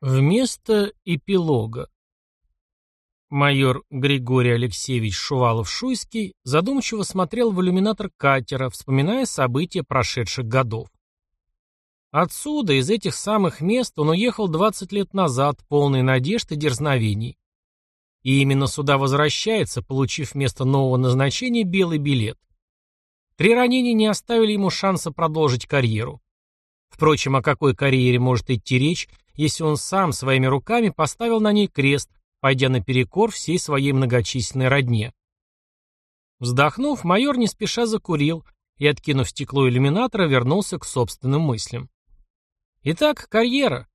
Вместо эпилога. Майор Григорий Алексеевич Шувалов-Шуйский задумчиво смотрел в иллюминатор катера, вспоминая события прошедших годов. Отсюда, из этих самых мест, он уехал 20 лет назад, полный надежд и дерзновений. И именно сюда возвращается, получив вместо нового назначения белый билет. Три ранения не оставили ему шанса продолжить карьеру. Впрочем, о какой карьере может идти речь, если он сам своими руками поставил на ней крест, пойдя наперекор всей своей многочисленной родне. Вздохнув, майор не спеша закурил и, откинув стекло иллюминатора, вернулся к собственным мыслям. Итак, карьера.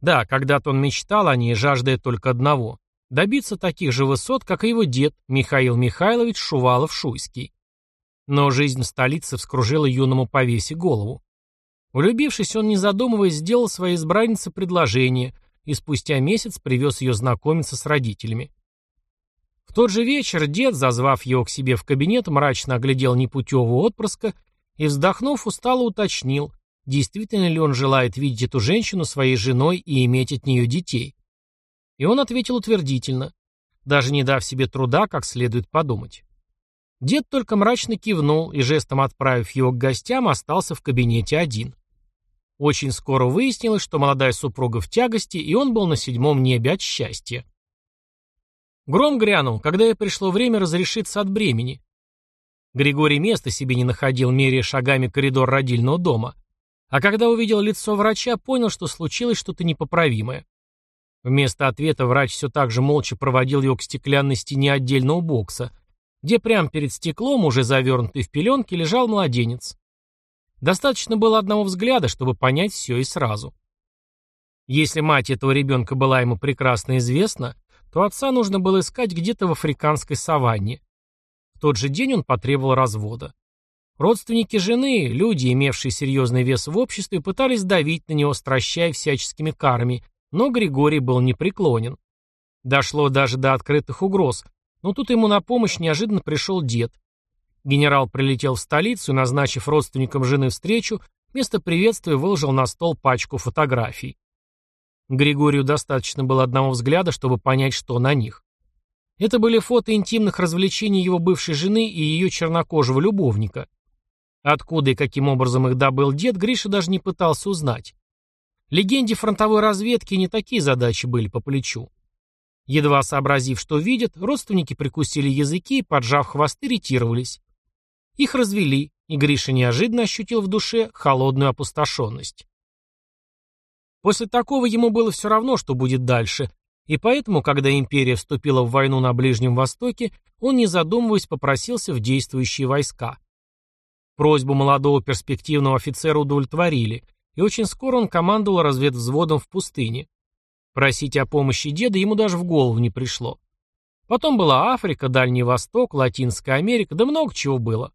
Да, когда-то он мечтал о ней, жаждая только одного – добиться таких же высот, как и его дед Михаил Михайлович Шувалов-Шуйский. Но жизнь в столице вскружила юному повесе голову. Влюбившись, он, не задумываясь, сделал своей избраннице предложение и спустя месяц привез ее знакомиться с родителями. В тот же вечер дед, зазвав его к себе в кабинет, мрачно оглядел непутевого отпрыска и, вздохнув, устало уточнил, действительно ли он желает видеть эту женщину своей женой и иметь от нее детей. И он ответил утвердительно, даже не дав себе труда как следует подумать. Дед только мрачно кивнул и, жестом отправив его к гостям, остался в кабинете один. Очень скоро выяснилось, что молодая супруга в тягости, и он был на седьмом небе от счастья. Гром грянул, когда ей пришло время разрешиться от бремени. Григорий места себе не находил, меряя шагами коридор родильного дома. А когда увидел лицо врача, понял, что случилось что-то непоправимое. Вместо ответа врач все так же молча проводил его к стеклянной стене отдельного бокса, где прямо перед стеклом, уже завернутый в пеленки, лежал младенец. Достаточно было одного взгляда, чтобы понять все и сразу. Если мать этого ребенка была ему прекрасно известна, то отца нужно было искать где-то в африканской саванне. В тот же день он потребовал развода. Родственники жены, люди, имевшие серьезный вес в обществе, пытались давить на него, стращая всяческими карами, но Григорий был непреклонен. Дошло даже до открытых угроз, но тут ему на помощь неожиданно пришел дед, Генерал прилетел в столицу назначив родственникам жены встречу, вместо приветствия выложил на стол пачку фотографий. Григорию достаточно было одного взгляда, чтобы понять, что на них. Это были фото интимных развлечений его бывшей жены и ее чернокожего любовника. Откуда и каким образом их добыл дед, Гриша даже не пытался узнать. Легенде фронтовой разведки не такие задачи были по плечу. Едва сообразив, что видят, родственники прикусили языки и, поджав хвосты, ретировались. Их развели, и Гриша неожиданно ощутил в душе холодную опустошенность. После такого ему было все равно, что будет дальше, и поэтому, когда империя вступила в войну на Ближнем Востоке, он, не задумываясь, попросился в действующие войска. Просьбу молодого перспективного офицера удовлетворили, и очень скоро он командовал разведвзводом в пустыне. Просить о помощи деда ему даже в голову не пришло. Потом была Африка, Дальний Восток, Латинская Америка, да много чего было.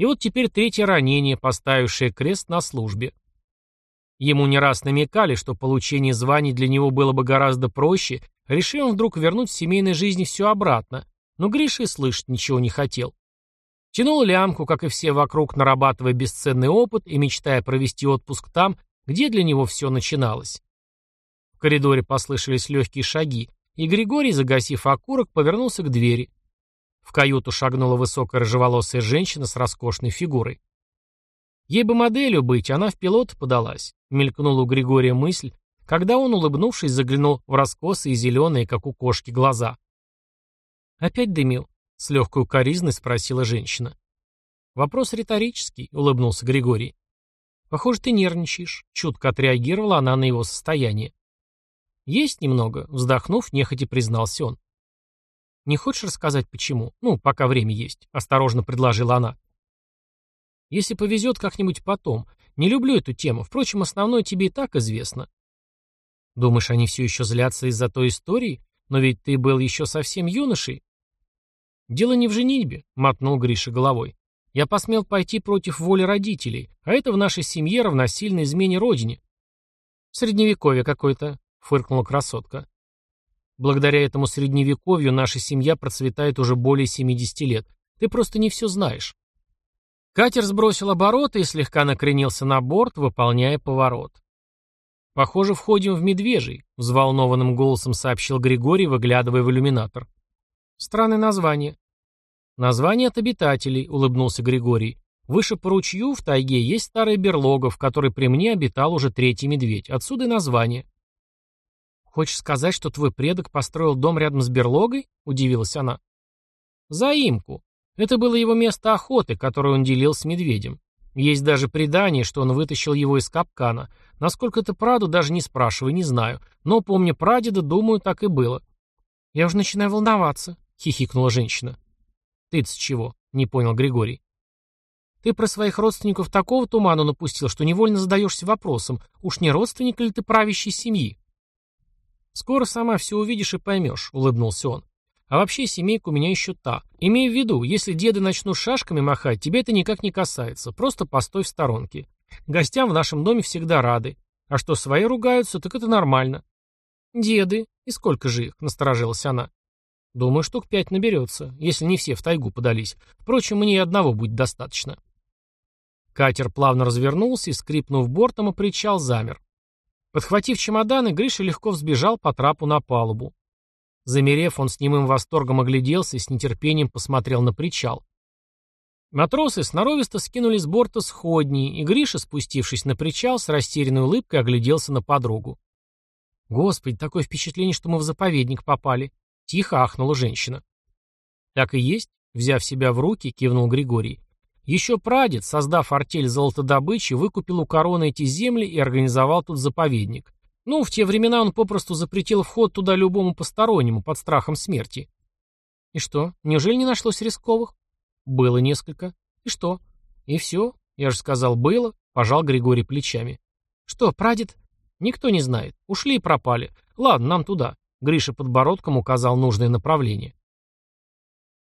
И вот теперь третье ранение, поставившее крест на службе. Ему не раз намекали, что получение званий для него было бы гораздо проще, решил он вдруг вернуть в семейной жизни все обратно, но Гриша и слышать ничего не хотел. Тянул лямку, как и все вокруг, нарабатывая бесценный опыт и мечтая провести отпуск там, где для него все начиналось. В коридоре послышались легкие шаги, и Григорий, загасив окурок, повернулся к двери. В каюту шагнула высокая рыжеволосая женщина с роскошной фигурой. Ей бы моделью быть, она в пилот подалась. Мелькнула у Григория мысль, когда он, улыбнувшись, заглянул в раскосые зеленые, как у кошки, глаза. «Опять дымил?» — с легкой укоризной спросила женщина. «Вопрос риторический», — улыбнулся Григорий. «Похоже, ты нервничаешь», — чутко отреагировала она на его состояние. «Есть немного», — вздохнув, нехотя признался он. «Не хочешь рассказать, почему? Ну, пока время есть», — осторожно предложила она. «Если повезет, как-нибудь потом. Не люблю эту тему. Впрочем, основное тебе и так известно». «Думаешь, они все еще злятся из-за той истории? Но ведь ты был еще совсем юношей». «Дело не в женитьбе», — мотнул Гриша головой. «Я посмел пойти против воли родителей, а это в нашей семье равносильно измене родине». «Средневековье какое-то», — фыркнула красотка. Благодаря этому средневековью наша семья процветает уже более 70 лет. Ты просто не все знаешь. Катер сбросил обороты и слегка накренился на борт, выполняя поворот. «Похоже, входим в Медвежий», — взволнованным голосом сообщил Григорий, выглядывая в иллюминатор. «Странное название». «Название от обитателей», — улыбнулся Григорий. «Выше по ручью в тайге есть старая берлога, в которой при мне обитал уже третий медведь. Отсюда и название». «Хочешь сказать, что твой предок построил дом рядом с берлогой?» — удивилась она. «Заимку. Это было его место охоты, которое он делил с медведем. Есть даже предание, что он вытащил его из капкана. Насколько это правда, даже не спрашивай, не знаю. Но, помня прадеда, думаю, так и было. «Я уже начинаю волноваться», — хихикнула женщина. «Ты-то с чего?» — не понял Григорий. «Ты про своих родственников такого туману напустил, что невольно задаешься вопросом, уж не родственник ли ты правящей семьи?» «Скоро сама все увидишь и поймешь», — улыбнулся он. «А вообще семейка у меня еще та. Имей в виду, если деды начнут шашками махать, тебе это никак не касается. Просто постой в сторонке. Гостям в нашем доме всегда рады. А что свои ругаются, так это нормально». «Деды? И сколько же их?» — насторожилась она. «Думаю, штук пять наберется, если не все в тайгу подались. Впрочем, мне и одного будет достаточно». Катер плавно развернулся и, скрипнув бортом, и причал замер. Подхватив чемоданы, Гриша легко взбежал по трапу на палубу. Замерев, он с немым восторгом огляделся и с нетерпением посмотрел на причал. Матросы сноровисто скинули с борта сходни, и Гриша, спустившись на причал, с растерянной улыбкой огляделся на подругу. «Господи, такое впечатление, что мы в заповедник попали!» — тихо ахнула женщина. «Так и есть», — взяв себя в руки, кивнул Григорий. Еще прадед, создав артель золотодобычи, выкупил у короны эти земли и организовал тут заповедник. Ну, в те времена он попросту запретил вход туда любому постороннему под страхом смерти. И что, неужели не нашлось рисковых? Было несколько. И что? И все. Я же сказал, было. Пожал Григорий плечами. Что, прадед? Никто не знает. Ушли и пропали. Ладно, нам туда. Гриша подбородком указал нужное направление.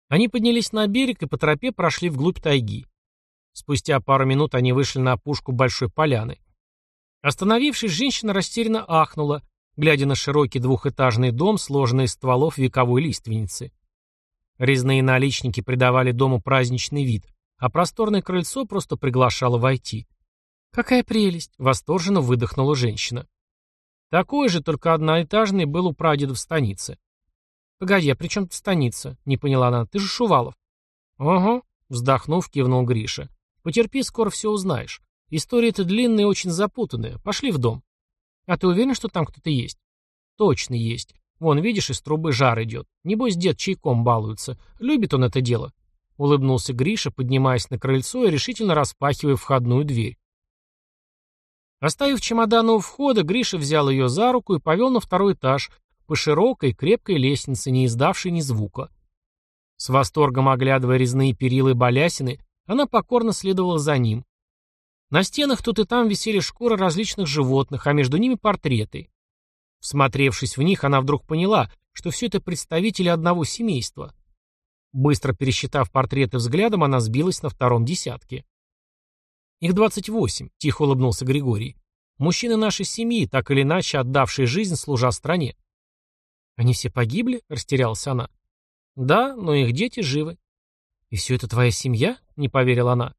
Они поднялись на берег и по тропе прошли вглубь тайги. Спустя пару минут они вышли на опушку большой поляны. Остановившись, женщина растерянно ахнула, глядя на широкий двухэтажный дом, сложенный из стволов вековой лиственницы. Резные наличники придавали дому праздничный вид, а просторное крыльцо просто приглашало войти. «Какая прелесть!» — восторженно выдохнула женщина. Такой же, только одноэтажный, был у прадеда в станице. «Погоди, а при чем тут станица?» — не поняла она. «Ты же Шувалов». «Ага», — вздохнув, кивнул Гриша. «Потерпи, скоро все узнаешь. История-то длинная и очень запутанная. Пошли в дом. А ты уверен, что там кто-то есть? Точно есть. Вон, видишь, из трубы жар идет. Небось, дед чайком балуется. Любит он это дело. Улыбнулся Гриша, поднимаясь на крыльцо и решительно распахивая входную дверь. Оставив чемодан у входа, Гриша взял ее за руку и повел на второй этаж, по широкой, крепкой лестнице, не издавшей ни звука. С восторгом оглядывая резные перилы балясины, она покорно следовала за ним. На стенах тут и там висели шкуры различных животных, а между ними портреты. Всмотревшись в них, она вдруг поняла, что все это представители одного семейства. Быстро пересчитав портреты взглядом, она сбилась на втором десятке. «Их двадцать восемь», — тихо улыбнулся Григорий. «Мужчины нашей семьи, так или иначе отдавшие жизнь, служа стране». «Они все погибли?» — растерялась она. «Да, но их дети живы». «И все это твоя семья?» — не поверила она.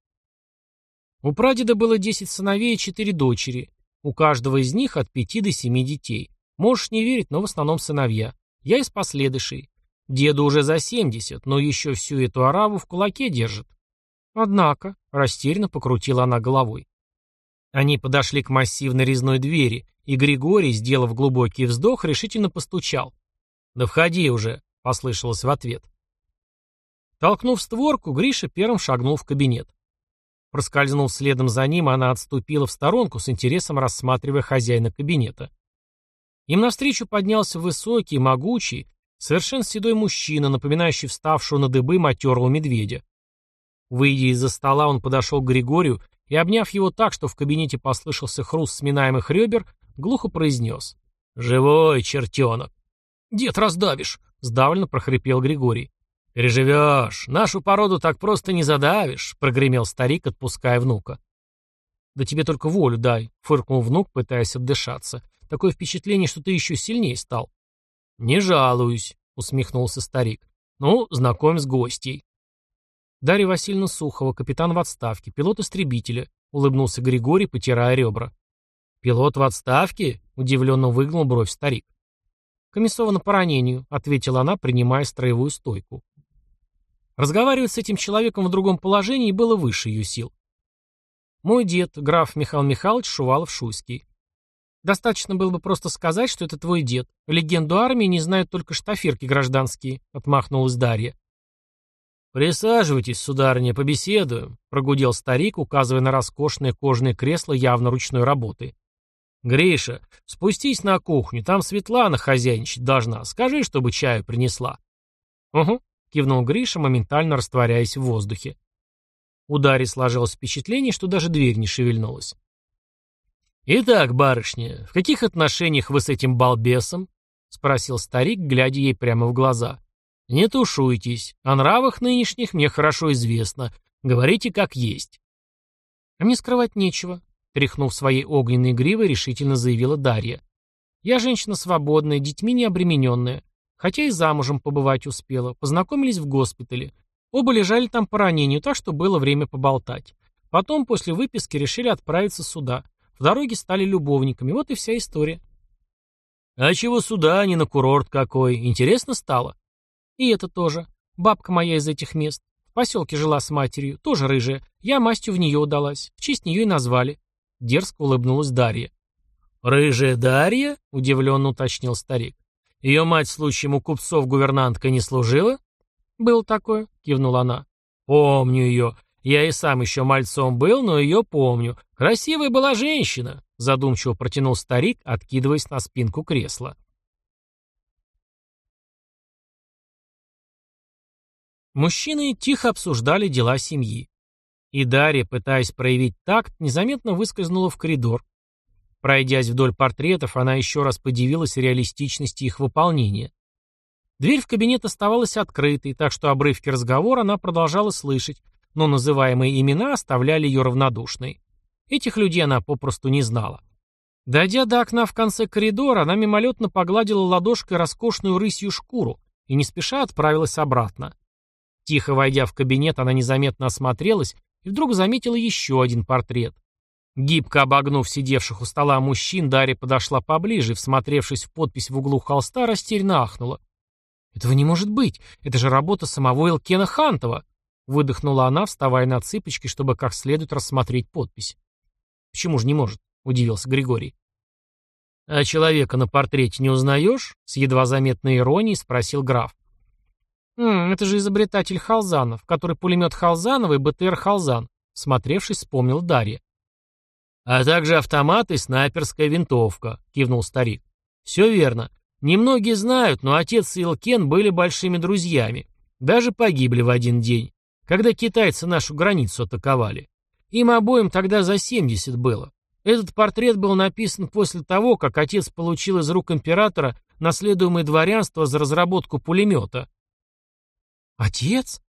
У прадеда было десять сыновей и четыре дочери. У каждого из них от пяти до семи детей. Можешь не верить, но в основном сыновья. Я из последующей. Деду уже за семьдесят, но еще всю эту ораву в кулаке держит. Однако, растерянно покрутила она головой. Они подошли к массивной резной двери, и Григорий, сделав глубокий вздох, решительно постучал. «Да входи уже», — послышалось в ответ. Толкнув створку, Гриша первым шагнул в кабинет. Проскользнув следом за ним, она отступила в сторонку, с интересом рассматривая хозяина кабинета. Им навстречу поднялся высокий, могучий, совершенно седой мужчина, напоминающий вставшего на дыбы матерого медведя. Выйдя из-за стола, он подошел к Григорию и, обняв его так, что в кабинете послышался хруст сминаемых ребер, глухо произнес. «Живой чертенок!» «Дед, раздавишь!» — сдавленно прохрипел Григорий. «Переживешь. Нашу породу так просто не задавишь», — прогремел старик, отпуская внука. «Да тебе только волю дай», — фыркнул внук, пытаясь отдышаться. «Такое впечатление, что ты еще сильнее стал». «Не жалуюсь», — усмехнулся старик. «Ну, знакомь с гостей». Дарья Васильевна Сухова, капитан в отставке, пилот истребителя, улыбнулся Григорий, потирая ребра. «Пилот в отставке?» — удивленно выгнул бровь старик. «Комиссовано по ранению», — ответила она, принимая строевую стойку. Разговаривать с этим человеком в другом положении было выше ее сил. Мой дед, граф Михаил Михайлович Шувалов-Шуйский. Достаточно было бы просто сказать, что это твой дед. Легенду армии не знают только штафирки гражданские, отмахнулась Дарья. «Присаживайтесь, сударыня, побеседуем», — прогудел старик, указывая на роскошное кожаное кресло явно ручной работы. «Гриша, спустись на кухню, там Светлана хозяйничать должна. Скажи, чтобы чаю принесла». «Угу», — кивнул Гриша, моментально растворяясь в воздухе. У Дарьи сложилось впечатление, что даже дверь не шевельнулась. «Итак, барышня, в каких отношениях вы с этим балбесом?» — спросил старик, глядя ей прямо в глаза. «Не тушуйтесь. О нравах нынешних мне хорошо известно. Говорите, как есть». «А мне скрывать нечего», Тряхнув своей огненной гривой, решительно заявила Дарья. «Я женщина свободная, детьми не обремененная. Хотя и замужем побывать успела. Познакомились в госпитале. Оба лежали там по ранению, так что было время поболтать. Потом, после выписки, решили отправиться сюда. В дороге стали любовниками. Вот и вся история». «А чего сюда, а не на курорт какой? Интересно стало?» «И это тоже. Бабка моя из этих мест. В поселке жила с матерью, тоже рыжая. Я мастью в нее удалась. В честь нее и назвали. Дерзко улыбнулась Дарья. «Рыжая Дарья?» — удивленно уточнил старик. «Ее мать случаем у купцов гувернантка не служила?» «Был такое», — кивнула она. «Помню ее. Я и сам еще мальцом был, но ее помню. Красивая была женщина», — задумчиво протянул старик, откидываясь на спинку кресла. Мужчины тихо обсуждали дела семьи. И Дарья, пытаясь проявить такт, незаметно выскользнула в коридор. Пройдясь вдоль портретов, она еще раз подивилась реалистичности их выполнения. Дверь в кабинет оставалась открытой, так что обрывки разговора она продолжала слышать, но называемые имена оставляли ее равнодушной. Этих людей она попросту не знала. Дойдя до окна в конце коридора, она мимолетно погладила ладошкой роскошную рысью шкуру и не спеша отправилась обратно. Тихо войдя в кабинет, она незаметно осмотрелась и вдруг заметила еще один портрет. Гибко обогнув сидевших у стола мужчин, Дарья подошла поближе и, всмотревшись в подпись в углу холста, растерянно ахнула. «Этого не может быть! Это же работа самого Элкена Хантова!» Выдохнула она, вставая на цыпочки, чтобы как следует рассмотреть подпись. «Почему же не может?» — удивился Григорий. «А человека на портрете не узнаешь?» — с едва заметной иронией спросил граф. «М, это же изобретатель Халзанов, который пулемет Халзанова и БТР Халзан», смотревшись, вспомнил Дарья. «А также автомат и снайперская винтовка», — кивнул старик. «Все верно. Немногие знают, но отец и Илкен были большими друзьями. Даже погибли в один день, когда китайцы нашу границу атаковали. Им обоим тогда за 70 было. Этот портрет был написан после того, как отец получил из рук императора наследуемое дворянство за разработку пулемета. «Отец?»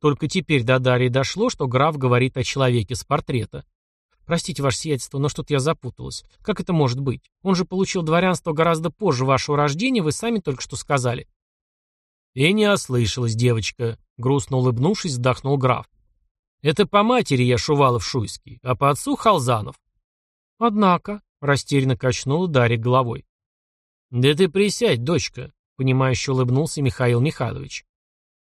Только теперь до Дарьи дошло, что граф говорит о человеке с портрета. «Простите, ваше сиятельство, но что-то я запуталась. Как это может быть? Он же получил дворянство гораздо позже вашего рождения, вы сами только что сказали». «И не ослышалась девочка», — грустно улыбнувшись, вздохнул граф. «Это по матери я Шувалов-Шуйский, а по отцу Халзанов». «Однако», — растерянно качнула Дарья головой. «Да ты присядь, дочка», — понимающе улыбнулся Михаил Михайлович.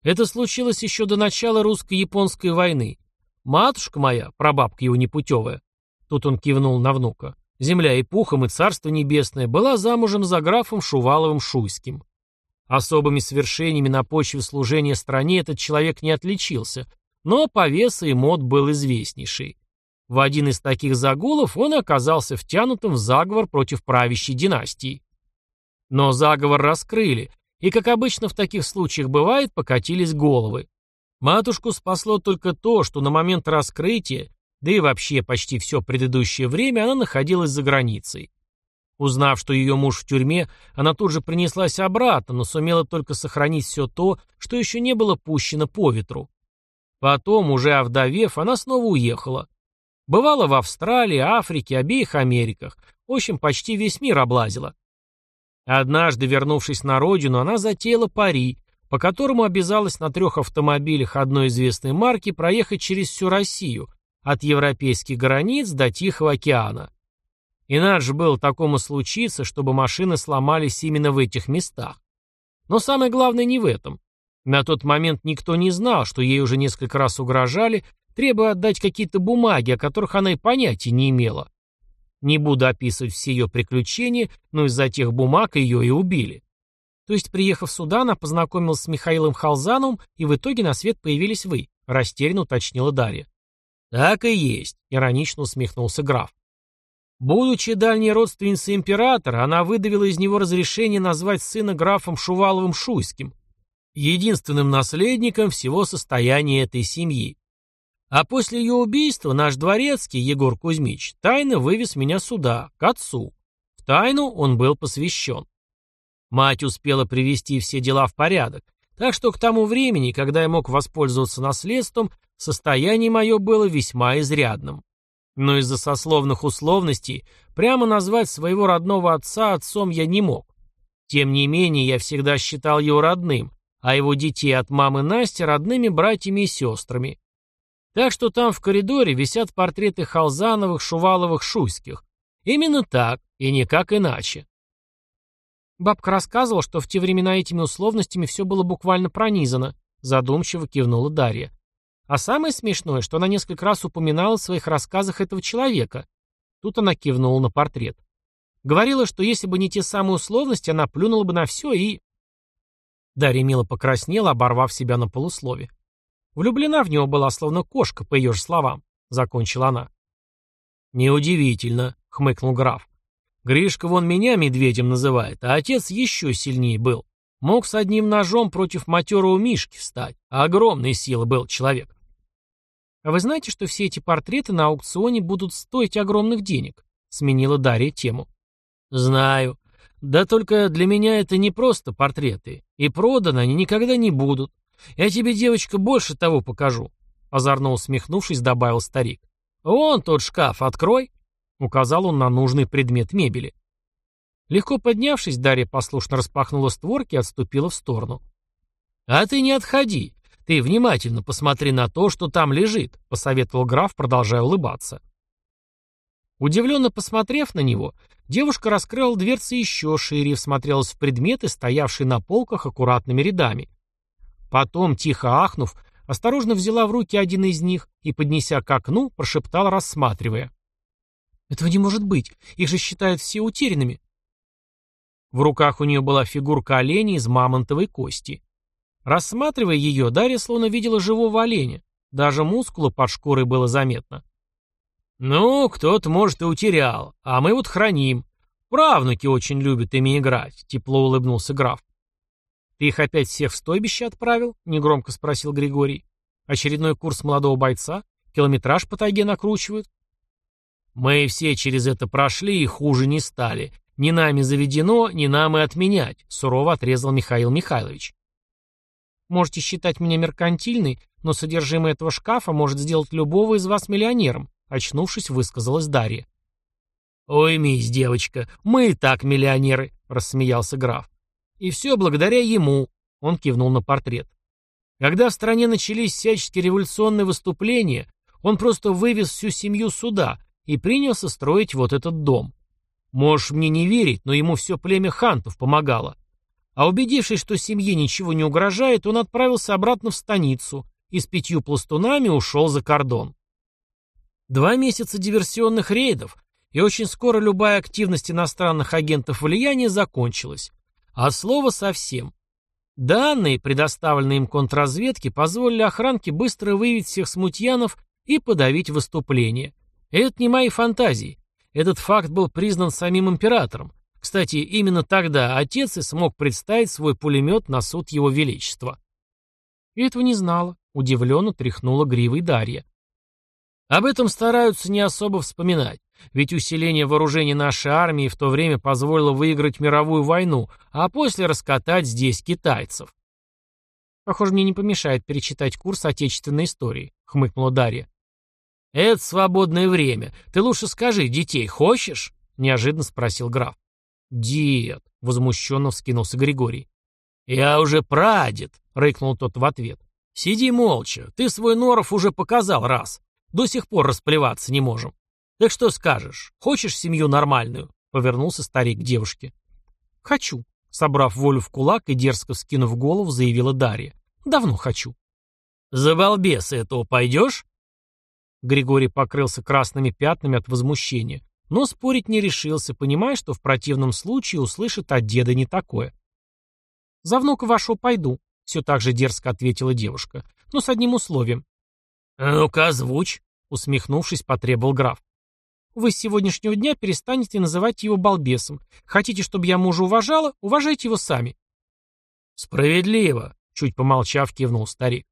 Это случилось еще до начала русско-японской войны. Матушка моя, прабабка его непутевая, тут он кивнул на внука, земля и пухом и царство небесное, была замужем за графом Шуваловым-Шуйским. Особыми свершениями на почве служения стране этот человек не отличился, но по весу и мод был известнейший. В один из таких загулов он оказался втянутым в заговор против правящей династии. Но заговор раскрыли, и, как обычно в таких случаях бывает, покатились головы. Матушку спасло только то, что на момент раскрытия, да и вообще почти все предыдущее время, она находилась за границей. Узнав, что ее муж в тюрьме, она тут же принеслась обратно, но сумела только сохранить все то, что еще не было пущено по ветру. Потом, уже овдовев, она снова уехала. Бывала в Австралии, Африке, обеих Америках. В общем, почти весь мир облазила. Однажды, вернувшись на родину, она затеяла пари, по которому обязалась на трех автомобилях одной известной марки проехать через всю Россию, от европейских границ до Тихого океана. И надо же было такому случиться, чтобы машины сломались именно в этих местах. Но самое главное не в этом. На тот момент никто не знал, что ей уже несколько раз угрожали, требуя отдать какие-то бумаги, о которых она и понятия не имела. Не буду описывать все ее приключения, но из-за тех бумаг ее и убили. То есть, приехав сюда, она познакомилась с Михаилом Халзановым, и в итоге на свет появились вы, растерянно уточнила Дарья. Так и есть, иронично усмехнулся граф. Будучи дальней родственницей императора, она выдавила из него разрешение назвать сына графом Шуваловым-Шуйским, единственным наследником всего состояния этой семьи. А после ее убийства наш дворецкий, Егор Кузьмич, тайно вывез меня сюда, к отцу. В тайну он был посвящен. Мать успела привести все дела в порядок, так что к тому времени, когда я мог воспользоваться наследством, состояние мое было весьма изрядным. Но из-за сословных условностей прямо назвать своего родного отца отцом я не мог. Тем не менее, я всегда считал его родным, а его детей от мамы Насти родными братьями и сестрами. Так что там в коридоре висят портреты Халзановых, Шуваловых, Шуйских. Именно так, и никак иначе. Бабка рассказывала, что в те времена этими условностями все было буквально пронизано, задумчиво кивнула Дарья. А самое смешное, что она несколько раз упоминала в своих рассказах этого человека. Тут она кивнула на портрет. Говорила, что если бы не те самые условности, она плюнула бы на все и... Дарья мило покраснела, оборвав себя на полуслове. Влюблена в него была, словно кошка, по ее же словам, закончила она. «Неудивительно», — хмыкнул граф. Гришка вон меня медведем называет, а отец еще сильнее был. Мог с одним ножом против матерого Мишки встать. А огромной силы был человек. А вы знаете, что все эти портреты на аукционе будут стоить огромных денег? Сменила Дарья тему. Знаю. Да только для меня это не просто портреты. И проданы они никогда не будут. Я тебе, девочка, больше того покажу. Озорно усмехнувшись, добавил старик. Вон тот шкаф, открой. Указал он на нужный предмет мебели. Легко поднявшись, Дарья послушно распахнула створки и отступила в сторону. «А ты не отходи. Ты внимательно посмотри на то, что там лежит», — посоветовал граф, продолжая улыбаться. Удивленно посмотрев на него, девушка раскрыла дверцы еще шире и всмотрелась в предметы, стоявшие на полках аккуратными рядами. Потом, тихо ахнув, осторожно взяла в руки один из них и, поднеся к окну, прошептала, рассматривая. Этого не может быть. Их же считают все утерянными. В руках у нее была фигурка оленя из мамонтовой кости. Рассматривая ее, Дарья словно видела живого оленя. Даже мускула под шкурой было заметно. «Ну, кто-то, может, и утерял, а мы вот храним. Правнуки очень любят ими играть», — тепло улыбнулся граф. «Ты их опять всех в стойбище отправил?» — негромко спросил Григорий. «Очередной курс молодого бойца? Километраж по тайге накручивают?» Мы все через это прошли и хуже не стали. Ни нами заведено, ни нам и отменять, сурово отрезал Михаил Михайлович. Можете считать меня меркантильной, но содержимое этого шкафа может сделать любого из вас миллионером, очнувшись, высказалась Дарья. «Ой, мисс, девочка, мы и так миллионеры», — рассмеялся граф. «И все благодаря ему», — он кивнул на портрет. Когда в стране начались всяческие революционные выступления, он просто вывез всю семью сюда, и принялся строить вот этот дом. Можешь мне не верить, но ему все племя хантов помогало. А убедившись, что семье ничего не угрожает, он отправился обратно в станицу и с пятью пластунами ушел за кордон. Два месяца диверсионных рейдов, и очень скоро любая активность иностранных агентов влияния закончилась. А слово совсем. Данные, предоставленные им контрразведке, позволили охранке быстро выявить всех смутьянов и подавить выступление. Это не мои фантазии. Этот факт был признан самим императором. Кстати, именно тогда отец и смог представить свой пулемет на суд его величества. Этого не знала, удивленно тряхнула гривой Дарья. Об этом стараются не особо вспоминать, ведь усиление вооружений нашей армии в то время позволило выиграть мировую войну, а после раскатать здесь китайцев. Похоже, мне не помешает перечитать курс отечественной истории, хмыкнула Дарья. «Это свободное время. Ты лучше скажи, детей хочешь?» — неожиданно спросил граф. «Дед», — возмущенно вскинулся Григорий. «Я уже прадед», — рыкнул тот в ответ. «Сиди молча. Ты свой норов уже показал раз. До сих пор расплеваться не можем. Так что скажешь, хочешь семью нормальную?» — повернулся старик к девушке. «Хочу», — собрав волю в кулак и дерзко вскинув голову, заявила Дарья. «Давно хочу». «За балбеса этого пойдешь?» Григорий покрылся красными пятнами от возмущения, но спорить не решился, понимая, что в противном случае услышит от деда не такое. «За внука вашего пойду», — все так же дерзко ответила девушка, — «но с одним условием». «Ну-ка, озвучь», — усмехнувшись, потребовал граф. «Вы с сегодняшнего дня перестанете называть его балбесом. Хотите, чтобы я мужа уважала? Уважайте его сами». «Справедливо», — чуть помолчав, кивнул старик.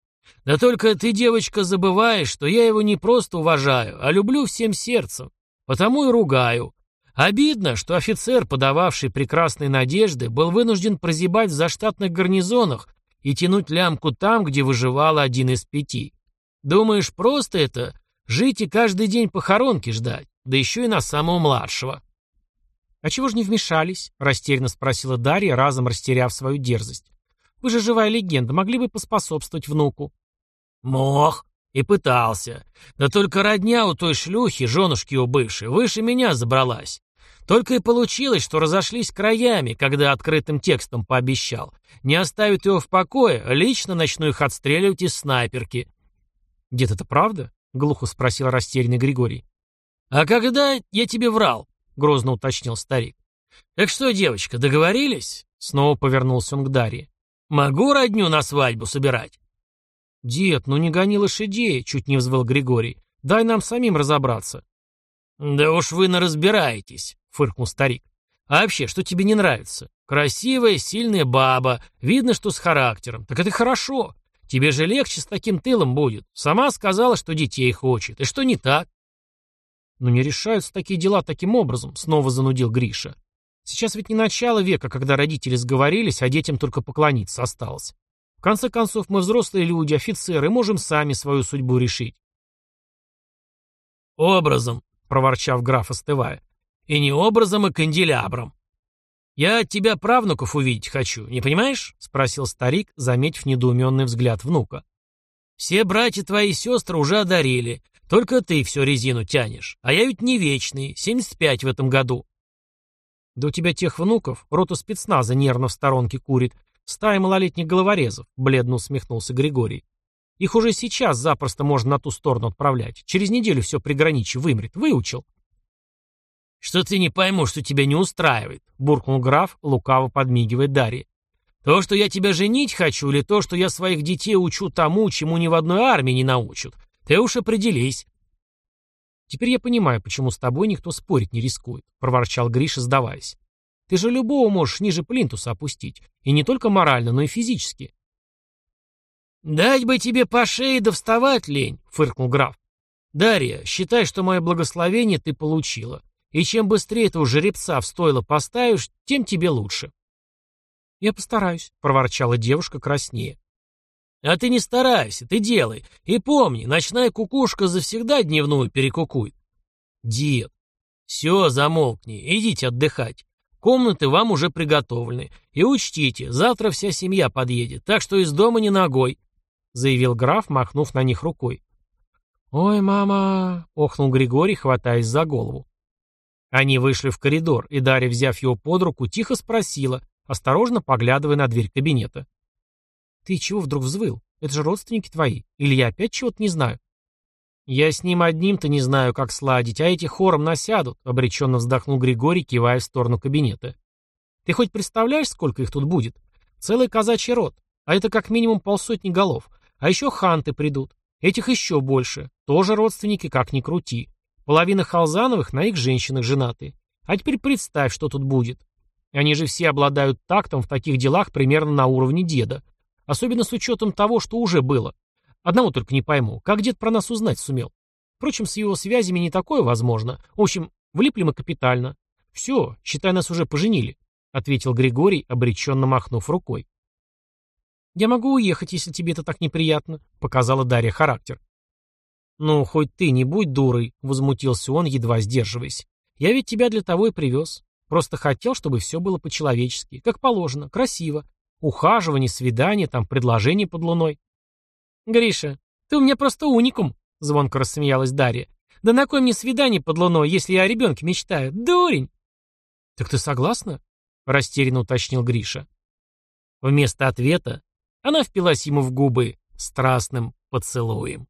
Да только ты, девочка, забываешь, что я его не просто уважаю, а люблю всем сердцем. Потому и ругаю. Обидно, что офицер, подававший прекрасные надежды, был вынужден прозябать в заштатных гарнизонах и тянуть лямку там, где выживал один из пяти. Думаешь, просто это? Жить и каждый день похоронки ждать, да еще и на самого младшего. «А чего же не вмешались?» — растерянно спросила Дарья, разом растеряв свою дерзость. «Вы же живая легенда, могли бы поспособствовать внуку». Мох. И пытался. Да только родня у той шлюхи, женушки его бывшей, выше меня забралась. Только и получилось, что разошлись краями, когда открытым текстом пообещал. Не оставят его в покое, лично начну их отстреливать из снайперки. «Дед, это правда?» — глухо спросил растерянный Григорий. «А когда я тебе врал?» — грозно уточнил старик. «Так что, девочка, договорились?» Снова повернулся он к Дарье. «Могу родню на свадьбу собирать?» «Дед, ну не гони лошадей!» — чуть не взвыл Григорий. «Дай нам самим разобраться». «Да уж вы наразбираетесь», — фыркнул старик. «А вообще, что тебе не нравится? Красивая, сильная баба, видно, что с характером. Так это хорошо. Тебе же легче с таким тылом будет. Сама сказала, что детей хочет. И что не так?» «Но не решаются такие дела таким образом», — снова занудил Гриша. «Сейчас ведь не начало века, когда родители сговорились, а детям только поклониться осталось. В конце концов, мы взрослые люди, офицеры, можем сами свою судьбу решить. «Образом», — проворчав граф, остывая. «И не образом, а канделябром. Я от тебя правнуков увидеть хочу, не понимаешь?» — спросил старик, заметив недоуменный взгляд внука. «Все братья твои и сестры уже одарили, только ты все резину тянешь, а я ведь не вечный, 75 в этом году». «Да у тебя тех внуков, рота спецназа нервно в сторонке курит, Стая малолетних головорезов, бледно усмехнулся Григорий. Их уже сейчас запросто можно на ту сторону отправлять. Через неделю все приграничье вымрет. Выучил. Что ты не пойму, что тебя не устраивает, буркнул граф, лукаво подмигивая Дарье. То, что я тебя женить хочу, или то, что я своих детей учу тому, чему ни в одной армии не научат. Ты уж определись. Теперь я понимаю, почему с тобой никто спорить не рискует, проворчал Гриша, сдаваясь. Ты же любого можешь ниже плинтуса опустить. И не только морально, но и физически. «Дать бы тебе по шее да вставать лень», — фыркнул граф. «Дарья, считай, что мое благословение ты получила. И чем быстрее этого жеребца в стойло поставишь, тем тебе лучше». «Я постараюсь», — проворчала девушка краснее. «А ты не старайся, ты делай. И помни, ночная кукушка завсегда дневную перекукует». «Дед, все, замолкни, идите отдыхать. Комнаты вам уже приготовлены. И учтите, завтра вся семья подъедет, так что из дома не ногой», — заявил граф, махнув на них рукой. «Ой, мама!» — охнул Григорий, хватаясь за голову. Они вышли в коридор, и Дарья, взяв его под руку, тихо спросила, осторожно поглядывая на дверь кабинета. «Ты чего вдруг взвыл? Это же родственники твои. Или я опять чего-то не знаю?» «Я с ним одним-то не знаю, как сладить, а эти хором насядут», — обреченно вздохнул Григорий, кивая в сторону кабинета. «Ты хоть представляешь, сколько их тут будет? Целый казачий род, а это как минимум полсотни голов. А еще ханты придут. Этих еще больше. Тоже родственники, как ни крути. Половина Халзановых на их женщинах женаты. А теперь представь, что тут будет. Они же все обладают тактом в таких делах примерно на уровне деда. Особенно с учетом того, что уже было. Одного только не пойму, как дед про нас узнать сумел? Впрочем, с его связями не такое возможно. В общем, влипли мы капитально. Все, считай, нас уже поженили, — ответил Григорий, обреченно махнув рукой. «Я могу уехать, если тебе это так неприятно», — показала Дарья характер. «Ну, хоть ты не будь дурой», — возмутился он, едва сдерживаясь. «Я ведь тебя для того и привез. Просто хотел, чтобы все было по-человечески, как положено, красиво. Ухаживание, свидание, там, предложение под луной. «Гриша, ты у меня просто уникум», — звонко рассмеялась Дарья. Да на кой мне свидание под луной, если я о ребенке мечтаю? Дурень!» «Так ты согласна?» — растерянно уточнил Гриша. Вместо ответа она впилась ему в губы страстным поцелуем.